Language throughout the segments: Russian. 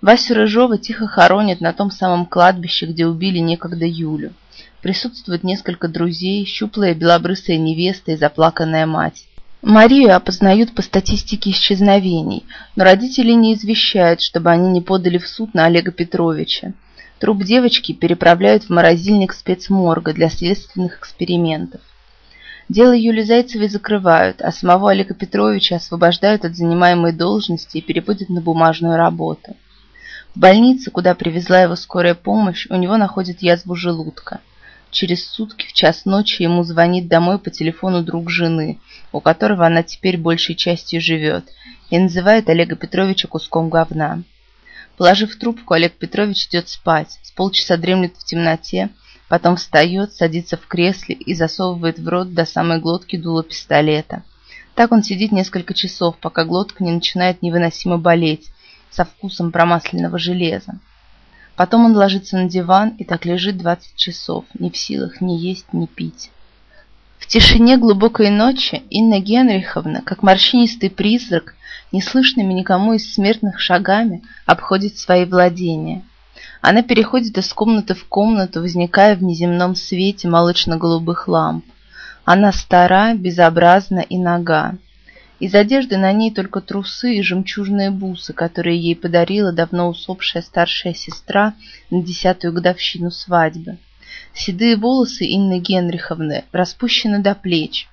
Васю Рыжова тихо хоронят на том самом кладбище, где убили некогда Юлю. Присутствует несколько друзей, щуплая белобрысая невеста и заплаканная мать. Марию опознают по статистике исчезновений, но родители не извещают, чтобы они не подали в суд на Олега Петровича. Труп девочки переправляют в морозильник спецморга для следственных экспериментов. Дело Юли Зайцевой закрывают, а самого Олега Петровича освобождают от занимаемой должности и переводят на бумажную работу. В больнице, куда привезла его скорая помощь, у него находят язву желудка. Через сутки в час ночи ему звонит домой по телефону друг жены, у которого она теперь большей частью живет, и называет Олега Петровича куском говна. Положив трубку, Олег Петрович идет спать, с полчаса дремлет в темноте, потом встает, садится в кресле и засовывает в рот до самой глотки дуло пистолета. Так он сидит несколько часов, пока глотка не начинает невыносимо болеть, со вкусом промасленного железа. Потом он ложится на диван и так лежит 20 часов, не в силах ни есть, ни пить. В тишине глубокой ночи Инна Генриховна, как морщинистый призрак, неслышными никому из смертных шагами, обходит свои владения. Она переходит из комнаты в комнату, возникая в неземном свете молочно-голубых ламп. Она стара, безобразна и нога. Из одежды на ней только трусы и жемчужные бусы, которые ей подарила давно усопшая старшая сестра на десятую годовщину свадьбы. Седые волосы Инны Генриховны распущены до плеч.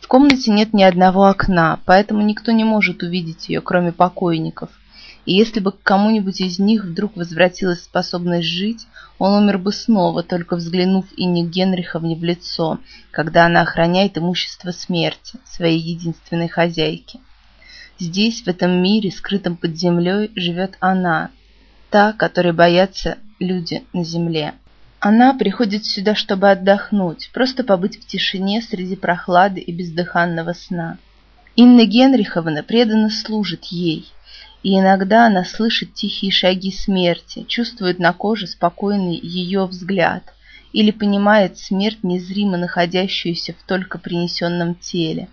В комнате нет ни одного окна, поэтому никто не может увидеть ее, кроме покойников и если бы к кому-нибудь из них вдруг возвратилась способность жить, он умер бы снова, только взглянув Инне Генриховне в лицо, когда она охраняет имущество смерти, своей единственной хозяйки. Здесь, в этом мире, скрытом под землей, живет она, та, которой боятся люди на земле. Она приходит сюда, чтобы отдохнуть, просто побыть в тишине среди прохлады и бездыханного сна. Инна Генриховна преданно служит ей – и иногда она слышит тихие шаги смерти, чувствует на коже спокойный ее взгляд или понимает смерть, незримо находящуюся в только принесенном теле.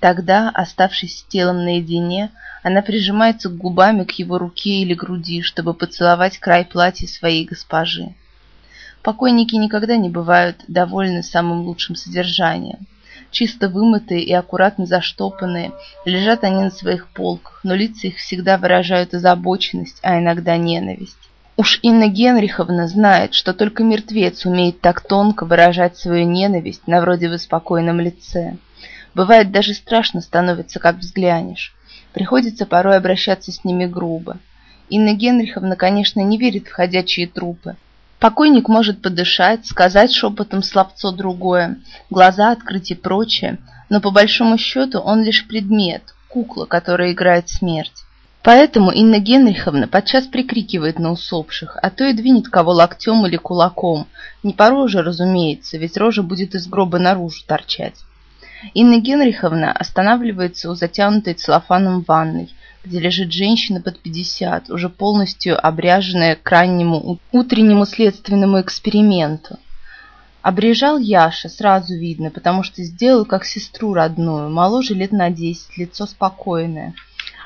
Тогда, оставшись с телом наедине, она прижимается губами к его руке или груди, чтобы поцеловать край платья своей госпожи. Покойники никогда не бывают довольны самым лучшим содержанием чисто вымытые и аккуратно заштопанные. Лежат они на своих полках, но лица их всегда выражают озабоченность, а иногда ненависть. Уж Инна Генриховна знает, что только мертвец умеет так тонко выражать свою ненависть на вроде бы спокойном лице. Бывает даже страшно становится, как взглянешь. Приходится порой обращаться с ними грубо. Инна Генриховна, конечно, не верит в ходячие трупы, Покойник может подышать, сказать шепотом словцо другое, глаза открыть и прочее, но по большому счету он лишь предмет, кукла, которая играет смерть. Поэтому Инна Генриховна подчас прикрикивает на усопших, а то и двинет кого локтем или кулаком. Не по роже, разумеется, ведь рожа будет из гроба наружу торчать. Инна Генриховна останавливается у затянутой целлофаном ванной, где лежит женщина под 50, уже полностью обряженная к раннему утреннему следственному эксперименту. Обрежал Яша, сразу видно, потому что сделал как сестру родную, моложе лет на 10, лицо спокойное.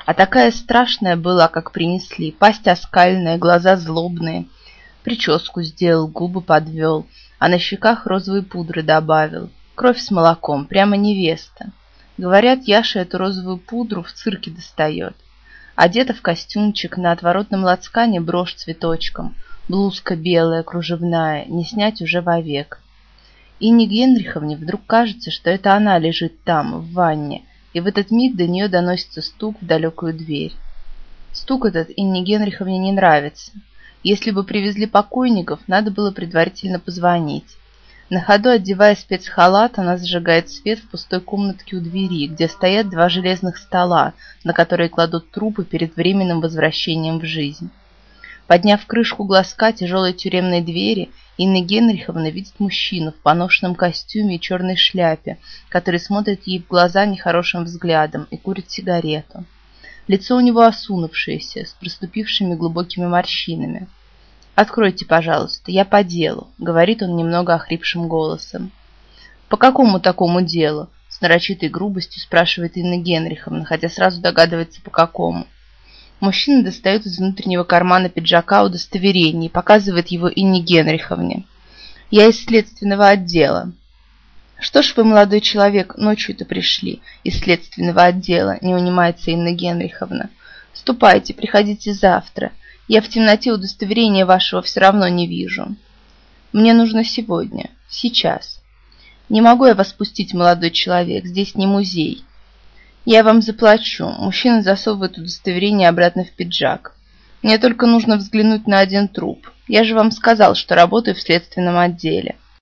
А такая страшная была, как принесли, пасть оскальная, глаза злобные. Прическу сделал, губы подвел, а на щеках розовой пудры добавил. Кровь с молоком, прямо невеста. Говорят, Яша эту розовую пудру в цирке достает. Одета в костюмчик, на отворотном лацкане брошь цветочком, блузка белая, кружевная, не снять уже вовек. Инне Генриховне вдруг кажется, что это она лежит там, в ванне, и в этот миг до нее доносится стук в далекую дверь. Стук этот Инне Генриховне не нравится. Если бы привезли покойников, надо было предварительно позвонить. На ходу, одевая спецхалат, она зажигает свет в пустой комнатке у двери, где стоят два железных стола, на которые кладут трупы перед временным возвращением в жизнь. Подняв крышку глазка тяжелой тюремной двери, Инна Генриховна видит мужчину в поношенном костюме и черной шляпе, который смотрит ей в глаза нехорошим взглядом и курит сигарету. Лицо у него осунувшееся, с проступившими глубокими морщинами. «Откройте, пожалуйста, я по делу», — говорит он немного охрипшим голосом. «По какому такому делу?» — с нарочитой грубостью спрашивает Инна Генриховна, хотя сразу догадывается, по какому. Мужчина достает из внутреннего кармана пиджака удостоверение и показывает его Инне Генриховне. «Я из следственного отдела». «Что ж вы, молодой человек, ночью-то пришли из следственного отдела?» – не унимается Инна Генриховна. «Ступайте, приходите завтра. Я в темноте удостоверения вашего все равно не вижу. Мне нужно сегодня, сейчас. Не могу я вас пустить, молодой человек, здесь не музей. «Я вам заплачу». Мужчина засовывает удостоверение обратно в пиджак. «Мне только нужно взглянуть на один труп. Я же вам сказал, что работаю в следственном отделе».